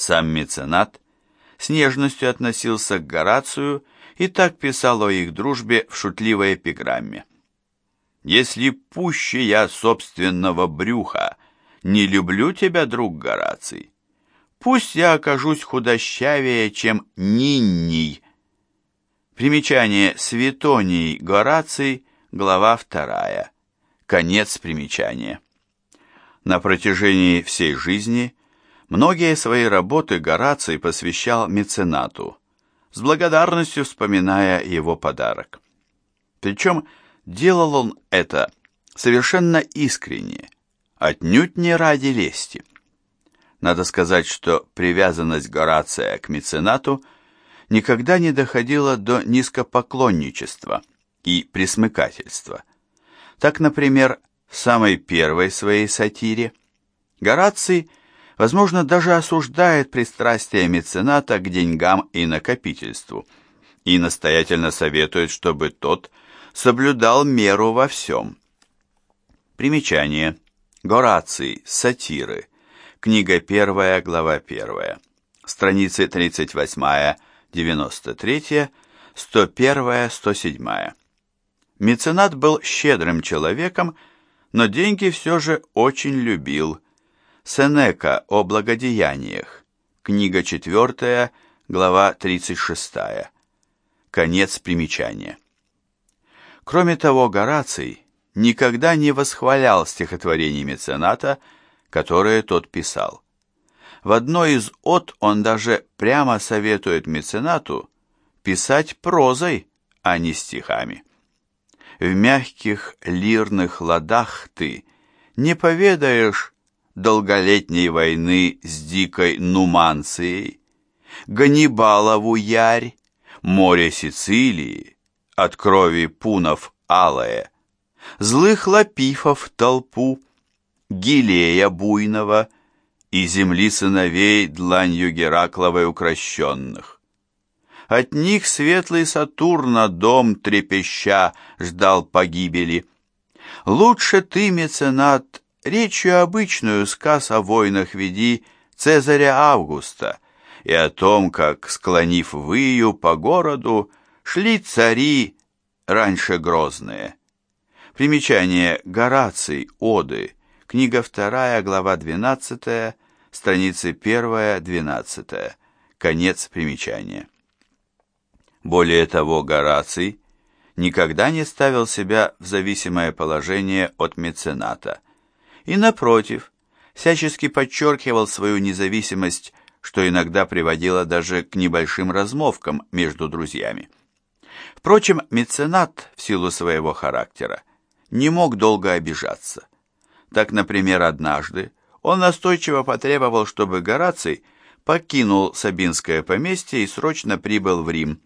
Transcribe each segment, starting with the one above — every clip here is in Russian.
Сам меценат с нежностью относился к Горацию и так писал о их дружбе в шутливой эпиграмме. «Если пуще я собственного брюха не люблю тебя, друг Гораций, пусть я окажусь худощавее, чем Нинний». Примечание Светоний Гораций, глава вторая. Конец примечания. На протяжении всей жизни многие свои работы Гораций посвящал меценату, с благодарностью вспоминая его подарок. Причем делал он это совершенно искренне, отнюдь не ради лести. Надо сказать, что привязанность Горация к меценату никогда не доходила до низкопоклонничества и присмыкательства. Так, например, в самой первой своей сатире Гораций, возможно, даже осуждает пристрастие мецената к деньгам и накопительству и настоятельно советует, чтобы тот соблюдал меру во всем. Примечание. Гораций. Сатиры. Книга 1, глава 1. Страницы 38-93, 101-107. Меценат был щедрым человеком, но деньги все же очень любил. Сенека о благодеяниях. Книга 4, глава 36. Конец примечания. Кроме того, Гораций никогда не восхвалял стихотворений мецената, которые тот писал. В одной из от он даже прямо советует меценату писать прозой, а не стихами в мягких лирных ладах ты не поведаешь долголетней войны с дикой Нуманцией, Ганнибалову ярь, море Сицилии, от крови пунов алое, злых лапифов толпу, Гилея буйного и земли сыновей дланью Геракловой укращенных. От них светлый Сатурна дом трепеща ждал погибели. Лучше ты, меценат, речью обычную сказ о войнах веди Цезаря Августа и о том, как, склонив выю по городу, шли цари раньше грозные. Примечание Гораций, Оды, книга 2, глава 12, страницы 1-12, конец примечания. Более того, Гораций никогда не ставил себя в зависимое положение от мецената и, напротив, всячески подчеркивал свою независимость, что иногда приводило даже к небольшим размовкам между друзьями. Впрочем, меценат, в силу своего характера, не мог долго обижаться. Так, например, однажды он настойчиво потребовал, чтобы Гораций покинул Сабинское поместье и срочно прибыл в Рим,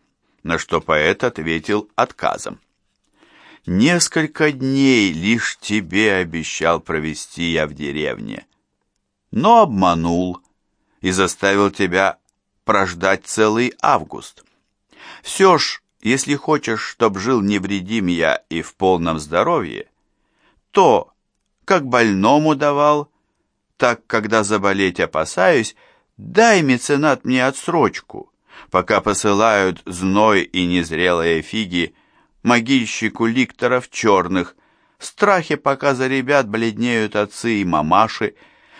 на что поэт ответил отказом. «Несколько дней лишь тебе обещал провести я в деревне, но обманул и заставил тебя прождать целый август. Все ж, если хочешь, чтоб жил невредим я и в полном здоровье, то, как больному давал, так, когда заболеть опасаюсь, дай меценат мне отсрочку» пока посылают зной и незрелые фиги могильщику ликторов черных, в страхе, пока за ребят бледнеют отцы и мамаши,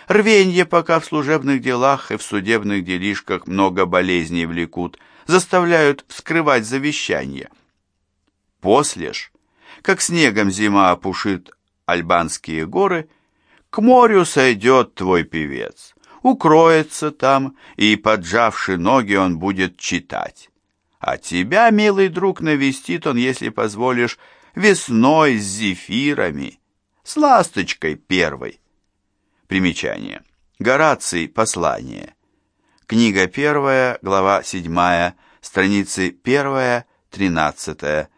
рвенье, пока в служебных делах и в судебных делишках много болезней влекут, заставляют вскрывать завещание. После ж, как снегом зима опушит альбанские горы, к морю сойдет твой певец укроется там, и, поджавши ноги, он будет читать. А тебя, милый друг, навестит он, если позволишь, весной с зефирами, с ласточкой первой. Примечание. Гораций. Послание. Книга первая, глава седьмая, страницы первая, тринадцатая.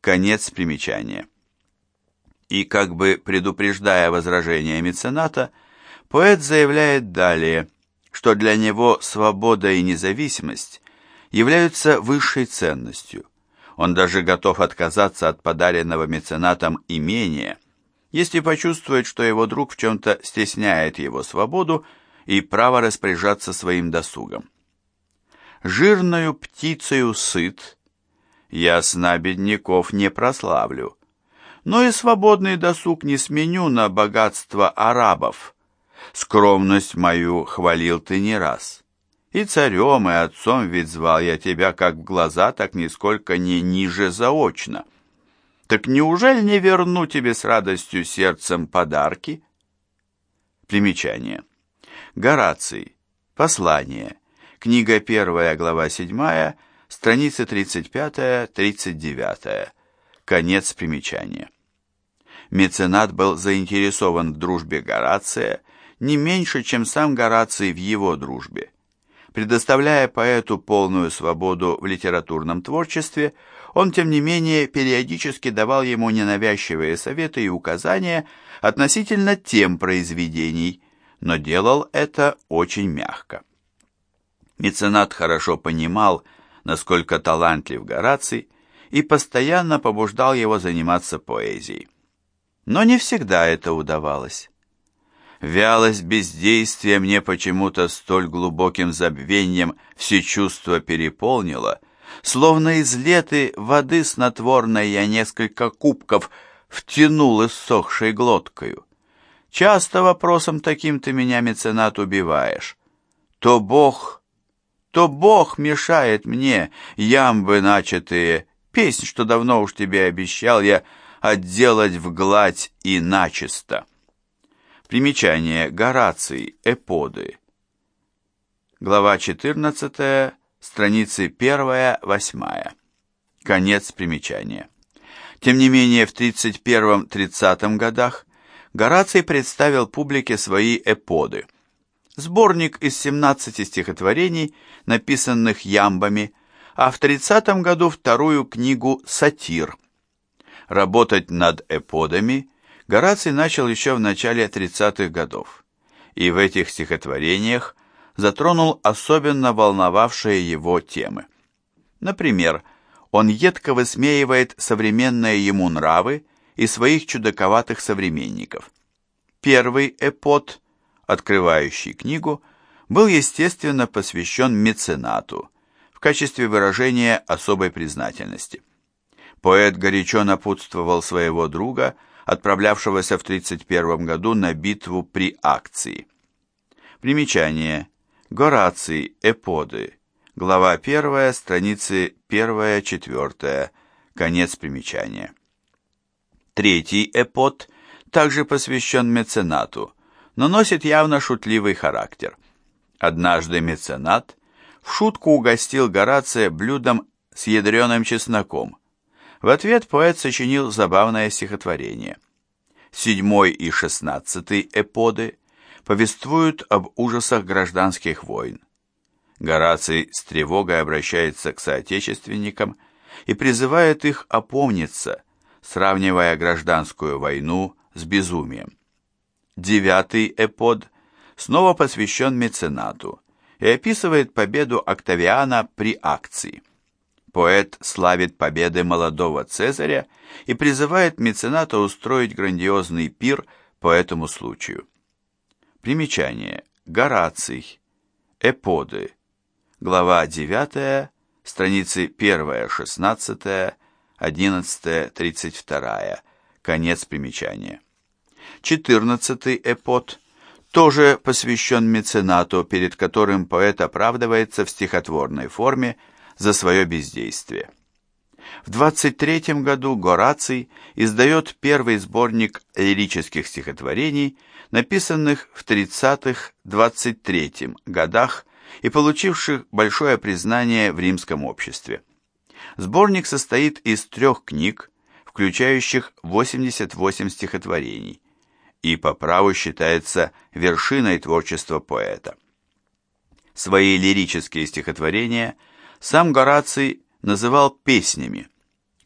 Конец примечания. И как бы предупреждая возражение мецената, Поэт заявляет далее, что для него свобода и независимость являются высшей ценностью. Он даже готов отказаться от подаренного меценатом имения, если почувствует, что его друг в чем-то стесняет его свободу и право распоряжаться своим досугом. Жирную птицею сыт, я сна бедняков не прославлю, но и свободный досуг не сменю на богатство арабов. Скромность мою хвалил ты не раз. И царем, и отцом ведь звал я тебя как в глаза, так нисколько не ниже заочно. Так неужели не верну тебе с радостью сердцем подарки? Примечание. Гораций. Послание. Книга 1, глава 7, страницы 35-39. Конец примечания. Меценат был заинтересован в дружбе Горация не меньше, чем сам Гораций в его дружбе. Предоставляя поэту полную свободу в литературном творчестве, он, тем не менее, периодически давал ему ненавязчивые советы и указания относительно тем произведений, но делал это очень мягко. Меценат хорошо понимал, насколько талантлив Гораций, и постоянно побуждал его заниматься поэзией. Но не всегда это удавалось. Вялость бездействия мне почему-то столь глубоким забвением все чувства переполнила, словно из леты воды снотворной я несколько кубков втянул иссохшей глоткою. Часто вопросом таким ты меня, меценат, убиваешь. То Бог, то Бог мешает мне, ямбы начатые, песнь, что давно уж тебе обещал я отделать в гладь и начисто. Примечание. Гораций. Эподы. Глава 14, страницы 1-8. Конец примечания. Тем не менее, в 31-30 годах Гораций представил публике свои эподы. Сборник из 17 стихотворений, написанных ямбами, а в 30 году вторую книгу «Сатир». Работать над эподами Гораций начал еще в начале 30-х годов, и в этих стихотворениях затронул особенно волновавшие его темы. Например, он едко высмеивает современные ему нравы и своих чудаковатых современников. Первый эпод, открывающий книгу, был, естественно, посвящен меценату в качестве выражения особой признательности. Поэт горячо напутствовал своего друга, отправлявшегося в 31 году на битву при акции. Примечание. Гораций, Эподы. Глава 1, страницы 1-4. Конец примечания. Третий эпод также посвящен меценату, но носит явно шутливый характер. Однажды меценат в шутку угостил Горация блюдом с ядреным чесноком, в ответ поэт сочинил забавное стихотворение. Седьмой и шестнадцатый эподы повествуют об ужасах гражданских войн. Гораций с тревогой обращается к соотечественникам и призывает их опомниться, сравнивая гражданскую войну с безумием. Девятый эпод снова посвящен меценату и описывает победу Октавиана при акции. Поэт славит победы молодого Цезаря и призывает мецената устроить грандиозный пир по этому случаю. Примечание. Гораций. Эподы. Глава 9, страницы 1, 16, 11, 32. Конец примечания. 14 эпод тоже посвящен меценату, перед которым поэт оправдывается в стихотворной форме за свое бездействие. В 23 году Гораций издает первый сборник лирических стихотворений, написанных в 30-23 годах и получивших большое признание в римском обществе. Сборник состоит из трех книг, включающих 88 стихотворений, и по праву считается вершиной творчества поэта. Свои лирические стихотворения – сам Гораций называл песнями.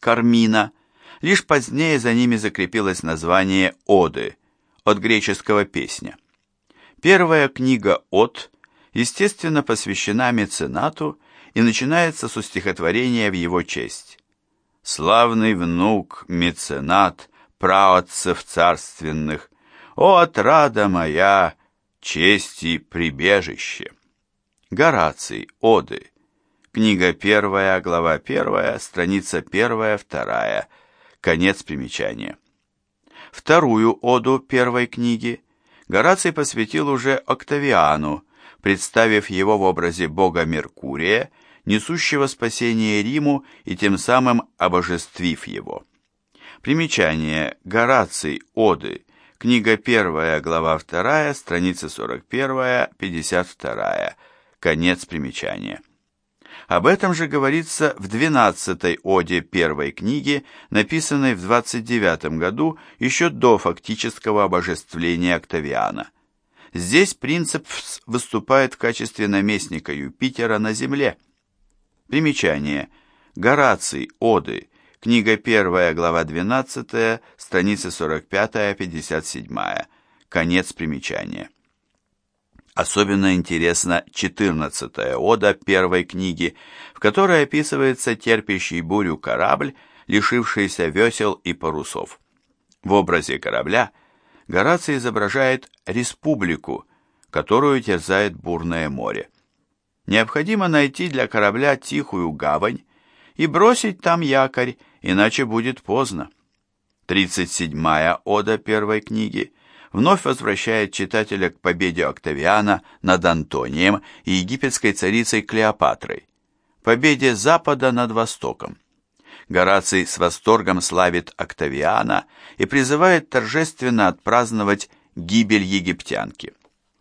Кармина. Лишь позднее за ними закрепилось название «Оды» от греческого «песня». Первая книга «От» естественно посвящена меценату и начинается со стихотворения в его честь. «Славный внук, меценат, праотцев царственных, о, отрада моя, чести прибежище. Гораций, Оды. Книга первая, глава первая, страница первая, вторая. Конец примечания. Вторую оду первой книги Гораций посвятил уже Октавиану, представив его в образе бога Меркурия, несущего спасение Риму и тем самым обожествив его. Примечание. Гораций. Оды. Книга 1, глава 2, страница 41-52. Конец примечания. Об этом же говорится в 12-й оде первой книги, написанной в 29 году, еще до фактического обожествления Октавиана. Здесь принцип выступает в качестве наместника Юпитера на Земле. Примечание. Гораций, Оды, Книга 1, глава 12, страницы 45-57. Конец примечания. Особенно интересна 14-я ода первой книги, в которой описывается терпящий бурю корабль, лишившийся весел и парусов. В образе корабля Гораций изображает республику, которую терзает бурное море. Необходимо найти для корабля тихую гавань и бросить там якорь, иначе будет поздно. 37-я ода первой книги вновь возвращает читателя к победе Октавиана над Антонием и египетской царицей Клеопатрой, победе Запада над Востоком. Гораций с восторгом славит Октавиана и призывает торжественно отпраздновать гибель египтянки.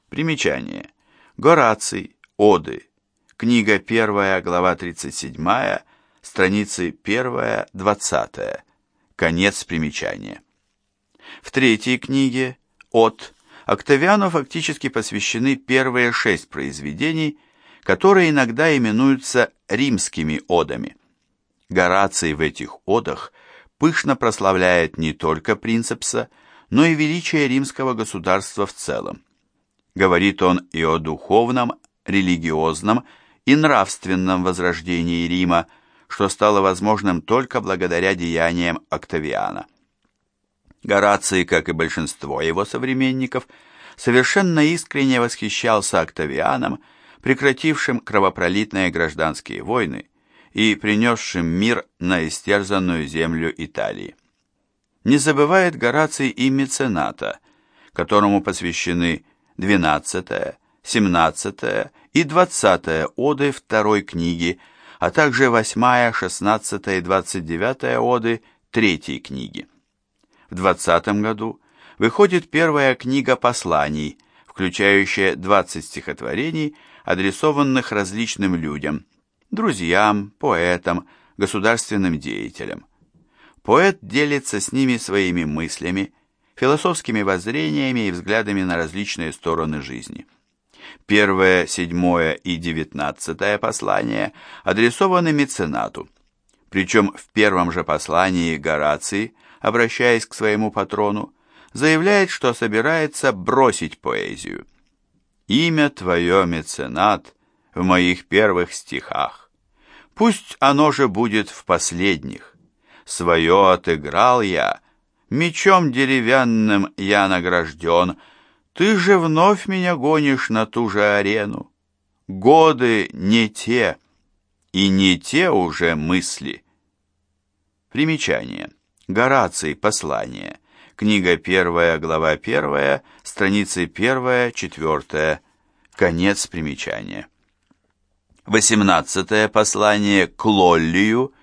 Примечание. Гораций, Оды, книга 1, глава 37, страницы 1-20, конец примечания. В третьей книге «От» Октавиану фактически посвящены первые шесть произведений, которые иногда именуются римскими одами. Гораций в этих одах пышно прославляет не только принцепса, но и величие римского государства в целом. Говорит он и о духовном, религиозном и нравственном возрождении Рима, что стало возможным только благодаря деяниям Октавиана. Гораций, как и большинство его современников, совершенно искренне восхищался Октавианом, прекратившим кровопролитные гражданские войны и принесшим мир на истерзанную землю Италии. Не забывает Гораций и мецената, которому посвящены 12, 17 и 20 оды второй книги а также 8, 16 и 29 оды третьей книги. В 20 году выходит первая книга посланий, включающая 20 стихотворений, адресованных различным людям, друзьям, поэтам, государственным деятелям. Поэт делится с ними своими мыслями, философскими воззрениями и взглядами на различные стороны жизни. Первое, седьмое и девятнадцатое послания адресованы меценату. Причем в первом же послании Гораций, обращаясь к своему патрону, заявляет, что собирается бросить поэзию. «Имя твое, меценат, в моих первых стихах. Пусть оно же будет в последних. Свое отыграл я, мечом деревянным я награжден, ты же вновь меня гонишь на ту же арену. Годы не те, и не те уже мысли. Примечание. Гораций. Послание. Книга первая, глава первая, страницы первая, четвертая. Конец примечания. Восемнадцатое послание к Лоллию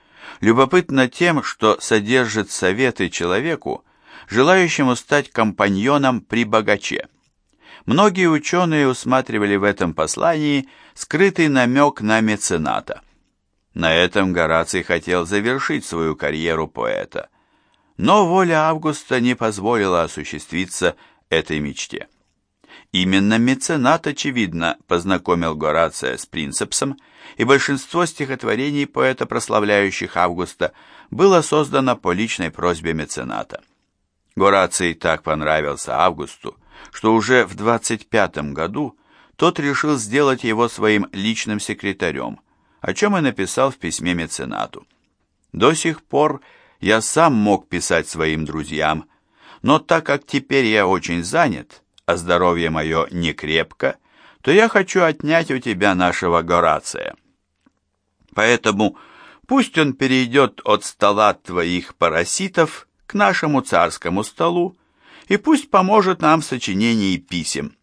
любопытно тем, что содержит советы человеку, желающему стать компаньоном при богаче. Многие ученые усматривали в этом послании скрытый намек на мецената. На этом Гораций хотел завершить свою карьеру поэта. Но воля Августа не позволила осуществиться этой мечте. Именно меценат, очевидно, познакомил Горация с принципсом, и большинство стихотворений поэта, прославляющих Августа, было создано по личной просьбе мецената. Гораций так понравился Августу, что уже в 25 году тот решил сделать его своим личным секретарем, о чем и написал в письме меценату. До сих пор я сам мог писать своим друзьям, но так как теперь я очень занят, а здоровье мое не крепко, то я хочу отнять у тебя нашего Горация. Поэтому пусть он перейдет от стола твоих параситов к нашему царскому столу, и пусть поможет нам в сочинении писем.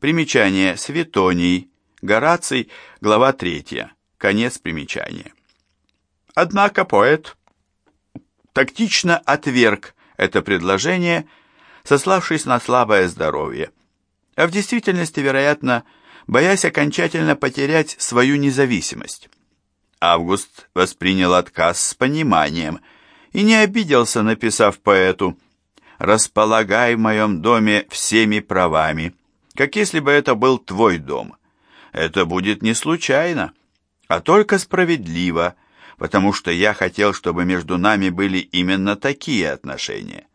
Примечание Светоний, Гораций, глава 3, конец примечания. Однако поэт тактично отверг это предложение, сославшись на слабое здоровье, а в действительности, вероятно, боясь окончательно потерять свою независимость. Август воспринял отказ с пониманием и не обиделся, написав поэту «Располагай в моем доме всеми правами, как если бы это был твой дом. Это будет не случайно, а только справедливо, потому что я хотел, чтобы между нами были именно такие отношения,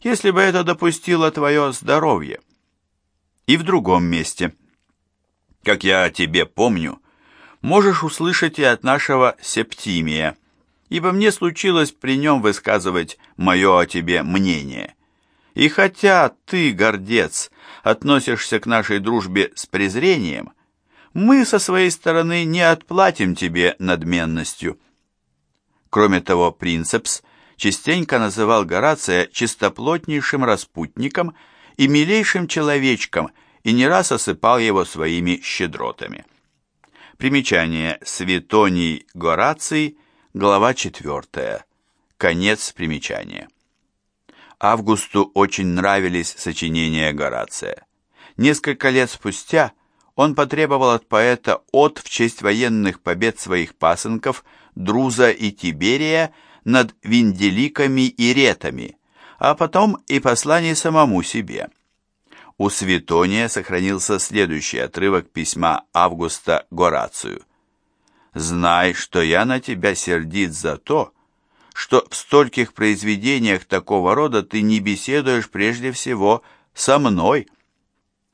если бы это допустило твое здоровье». И в другом месте. Как я о тебе помню, можешь услышать и от нашего Септимия, ибо мне случилось при нем высказывать мое о тебе мнение. И хотя ты, гордец, относишься к нашей дружбе с презрением, мы со своей стороны не отплатим тебе надменностью. Кроме того, Принцепс частенько называл Горация чистоплотнейшим распутником и милейшим человечком и не раз осыпал его своими щедротами. Примечание Светоний Гораций, глава 4. Конец примечания. Августу очень нравились сочинения Горация. Несколько лет спустя он потребовал от поэта от в честь военных побед своих пасынков Друза и Тиберия над Винделиками и Ретами, а потом и посланий самому себе – у Светония сохранился следующий отрывок письма Августа Горацию. «Знай, что я на тебя сердит за то, что в стольких произведениях такого рода ты не беседуешь прежде всего со мной.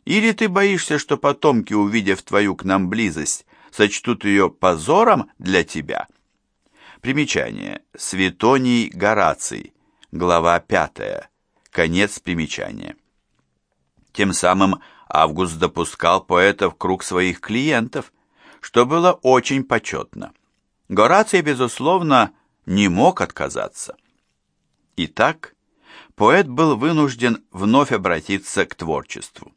Или ты боишься, что потомки, увидев твою к нам близость, сочтут ее позором для тебя?» Примечание. Светоний Гораций. Глава 5. Конец примечания. Тем самым Август допускал поэта в круг своих клиентов, что было очень почетно. Гораций, безусловно, не мог отказаться. Итак, поэт был вынужден вновь обратиться к творчеству.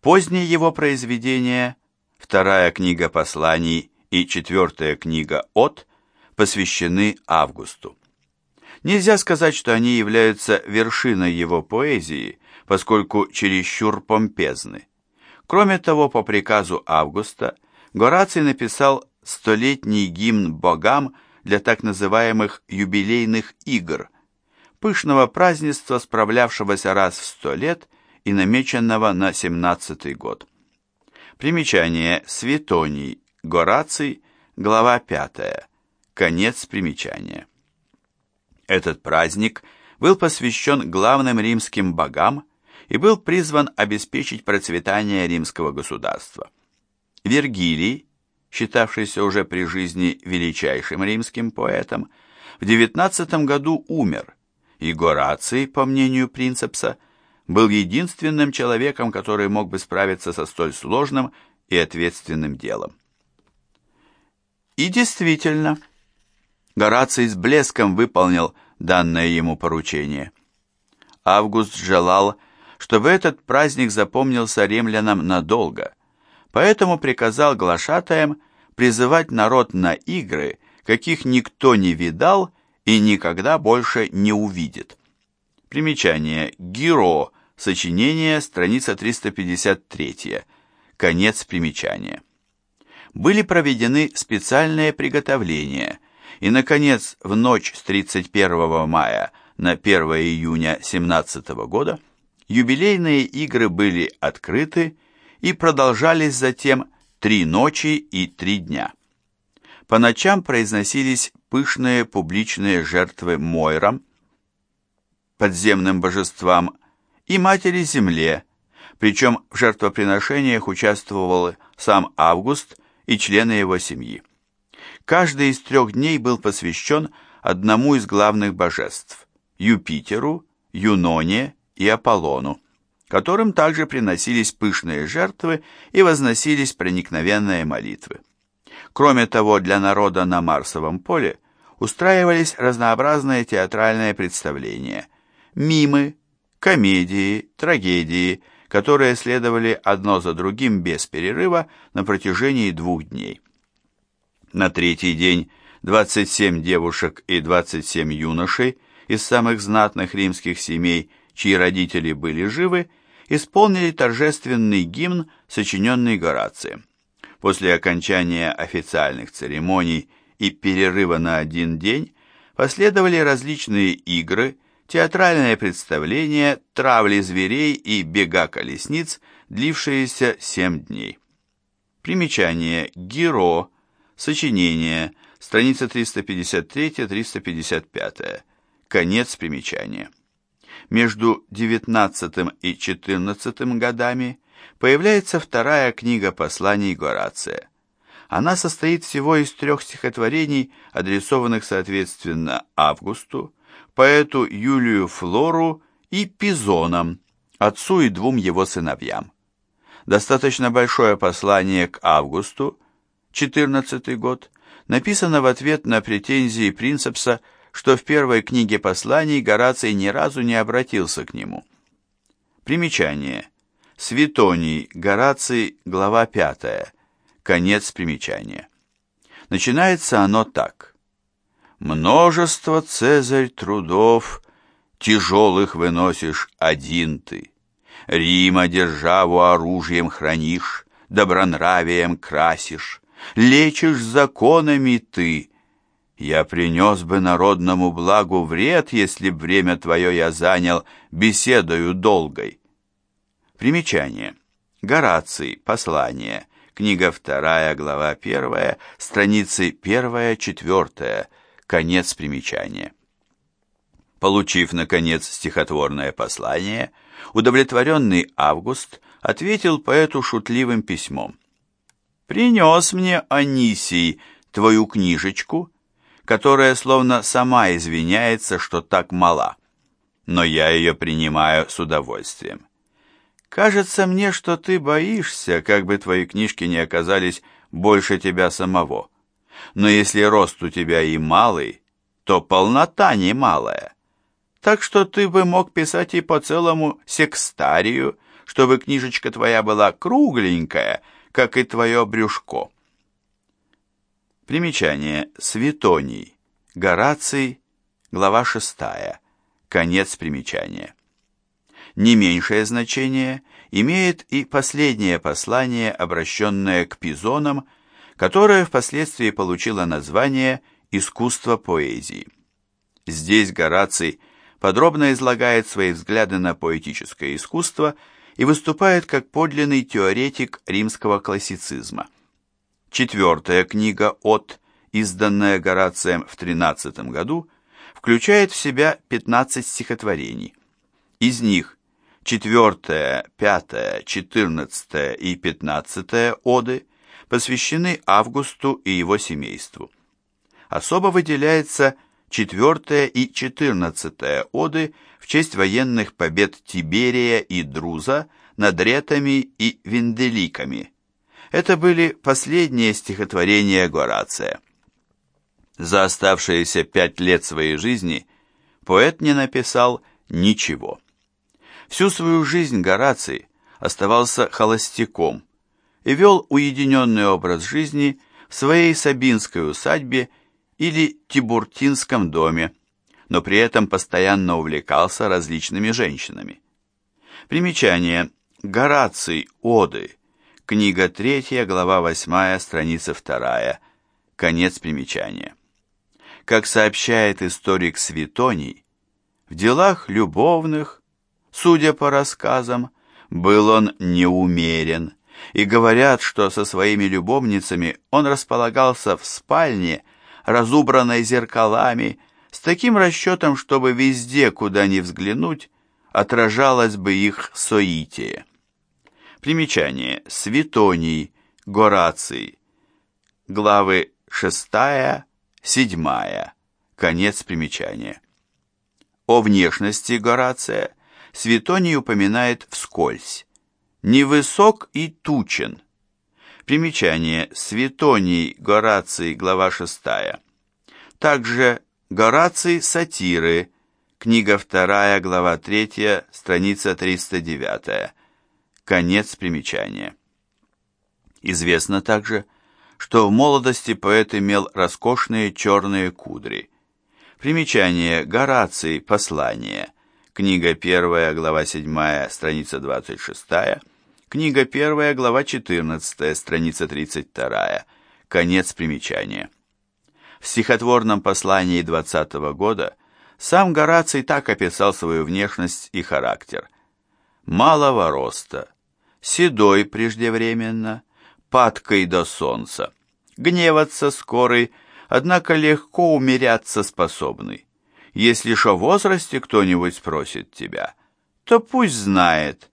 Поздние его произведения, вторая книга посланий и четвертая книга «От» посвящены Августу. Нельзя сказать, что они являются вершиной его поэзии, поскольку чересчур помпезны. Кроме того, по приказу Августа, Гораций написал столетний гимн богам для так называемых юбилейных игр, пышного празднества, справлявшегося раз в сто лет и намеченного на семнадцатый год. Примечание Светоний, Гораций, глава 5. Конец примечания. Этот праздник был посвящен главным римским богам и был призван обеспечить процветание римского государства. Вергилий, считавшийся уже при жизни величайшим римским поэтом, в 19 году умер, и Гораций, по мнению Принцепса, был единственным человеком, который мог бы справиться со столь сложным и ответственным делом. И действительно, Гораций с блеском выполнил данное ему поручение. Август желал, чтобы этот праздник запомнился римлянам надолго, поэтому приказал глашатаям призывать народ на игры, каких никто не видал и никогда больше не увидит. Примечание. Гиро. Сочинение. Страница 353. Конец примечания. Были проведены специальные приготовления, и, наконец, в ночь с 31 мая на 1 июня 17 года юбилейные игры были открыты и продолжались затем три ночи и три дня. По ночам произносились пышные публичные жертвы Мойрам, подземным божествам и Матери Земле, причем в жертвоприношениях участвовал сам Август и члены его семьи. Каждый из трех дней был посвящен одному из главных божеств – Юпитеру, Юноне и Аполлону. которым также приносились пышные жертвы и возносились проникновенные молитвы. Кроме того, для народа на Марсовом поле устраивались разнообразные театральные представления, мимы, комедии, трагедии, которые следовали одно за другим без перерыва на протяжении двух дней. На третий день 27 девушек и 27 юношей из самых знатных римских семей, чьи родители были живы, исполнили торжественный гимн, сочиненный Горацием. После окончания официальных церемоний и перерыва на один день последовали различные игры, театральное представление, травли зверей и бега колесниц, длившиеся семь дней. Примечание «Геро», сочинение, страница 353-355, конец примечания. Между 19 и 14 годами появляется вторая книга посланий Горация. Она состоит всего из трех стихотворений, адресованных соответственно Августу, поэту Юлию Флору и Пизонам, отцу и двум его сыновьям. Достаточно большое послание к Августу, 14 год, написано в ответ на претензии Принцепса что в первой книге посланий Гораций ни разу не обратился к нему. Примечание. Светоний, Гораций, глава 5. Конец примечания. Начинается оно так. «Множество, Цезарь, трудов, тяжелых выносишь один ты. Рима державу оружием хранишь, добронравием красишь, лечишь законами ты, я принес бы народному благу вред, если б время твое я занял беседою долгой. Примечание. Гораций. Послание. Книга вторая, глава первая, страницы первая, четвертая. Конец примечания. Получив, наконец, стихотворное послание, удовлетворенный Август ответил поэту шутливым письмом. «Принес мне, Анисий, твою книжечку, которая словно сама извиняется, что так мала. Но я ее принимаю с удовольствием. Кажется мне, что ты боишься, как бы твои книжки не оказались больше тебя самого. Но если рост у тебя и малый, то полнота немалая. Так что ты бы мог писать и по целому секстарию, чтобы книжечка твоя была кругленькая, как и твое брюшко. Примечание. Светоний. Гораций. Глава 6. Конец примечания. Не меньшее значение имеет и последнее послание, обращенное к пизонам, которое впоследствии получило название «Искусство поэзии». Здесь Гораций подробно излагает свои взгляды на поэтическое искусство и выступает как подлинный теоретик римского классицизма – Четвертая книга «От», изданная Горацием в 13 году, включает в себя 15 стихотворений. Из них четвертая, пятая, четырнадцатая и пятнадцатая оды посвящены Августу и его семейству. Особо выделяется четвертая и четырнадцатая оды в честь военных побед Тиберия и Друза над ретами и венделиками, это были последние стихотворения Горация. За оставшиеся пять лет своей жизни поэт не написал ничего. Всю свою жизнь Гораций оставался холостяком и вел уединенный образ жизни в своей Сабинской усадьбе или Тибуртинском доме, но при этом постоянно увлекался различными женщинами. Примечание. Гораций, Оды, Книга 3, глава 8, страница 2. Конец примечания. Как сообщает историк Светоний, в делах любовных, судя по рассказам, был он неумерен, и говорят, что со своими любовницами он располагался в спальне, разубранной зеркалами, с таким расчетом, чтобы везде, куда ни взглянуть, отражалось бы их соитие. Примечание. Светоний, Гораций. Главы 6, 7. Конец примечания. О внешности Горация Светоний упоминает вскользь. Невысок и тучен. Примечание. Светоний, Гораций, глава 6. Также Гораций, сатиры, книга 2, глава 3, страница 309. Конец примечания. Известно также, что в молодости поэт имел роскошные черные кудри. Примечание. Гораций. Послание. Книга 1, глава 7, страница 26. Книга 1, глава 14, страница 32. Конец примечания. В стихотворном послании 20 -го года сам Гораций так описал свою внешность и характер. Малого роста, седой преждевременно, падкой до солнца, гневаться скорый, однако легко умеряться способный. Если ж о возрасте кто-нибудь спросит тебя, то пусть знает.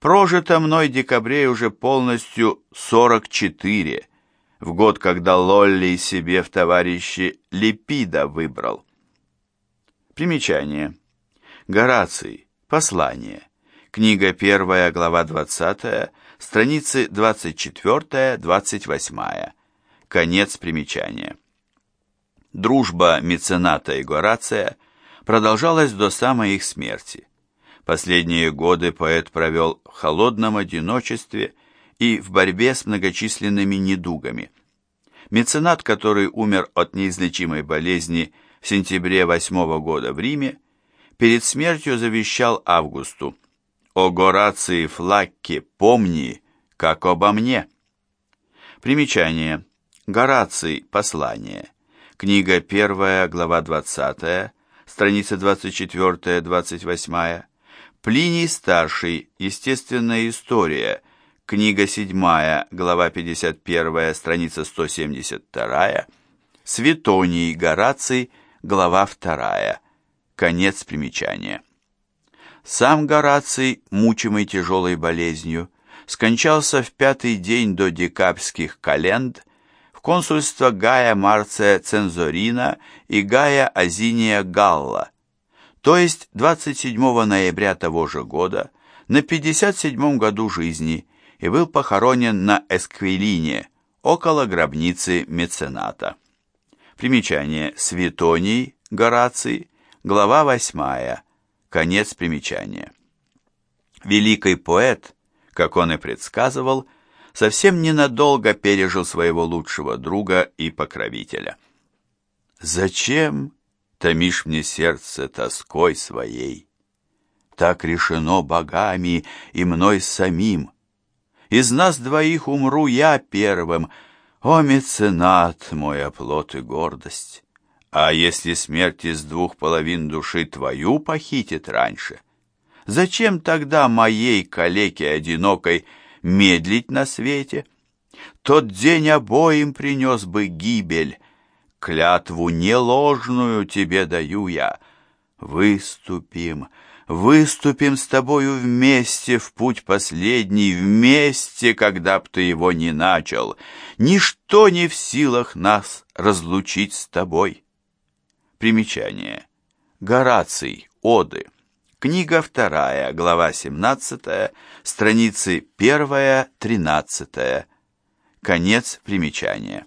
Прожито мной декабре уже полностью 44, в год, когда Лолли себе в товарищи Липида выбрал. Примечание. Гораций. Послание. Книга 1, глава 20, страницы 24-28. Конец примечания. Дружба мецената и Горация продолжалась до самой их смерти. Последние годы поэт провел в холодном одиночестве и в борьбе с многочисленными недугами. Меценат, который умер от неизлечимой болезни в сентябре восьмого года в Риме, перед смертью завещал Августу «О Горации Флакке, помни, как обо мне». Примечание. Гораций. Послание. Книга 1, глава 20, страница 24-28. Плиний Старший. Естественная история. Книга 7, глава 51, страница 172. Светоний Гораций. Глава 2. Конец примечания. Сам Гораций, мучимый тяжелой болезнью, скончался в пятый день до декабрьских календ в консульство Гая Марция Цензорина и Гая Азиния Галла, то есть 27 ноября того же года, на 57 году жизни, и был похоронен на Эсквилине, около гробницы мецената. Примечание Светоний Гораций, глава 8, конец примечания. Великий поэт, как он и предсказывал, совсем ненадолго пережил своего лучшего друга и покровителя. «Зачем томишь мне сердце тоской своей? Так решено богами и мной самим. Из нас двоих умру я первым, о, меценат, мой оплот и гордость!» А если смерть из двух половин души твою похитит раньше? Зачем тогда моей калеке одинокой медлить на свете? Тот день обоим принес бы гибель. Клятву не ложную тебе даю я. Выступим, выступим с тобою вместе в путь последний, вместе, когда б ты его не начал. Ничто не в силах нас разлучить с тобой. Примечание. Гораций. Оды. Книга 2, глава 17, страницы 1-13. Конец примечания.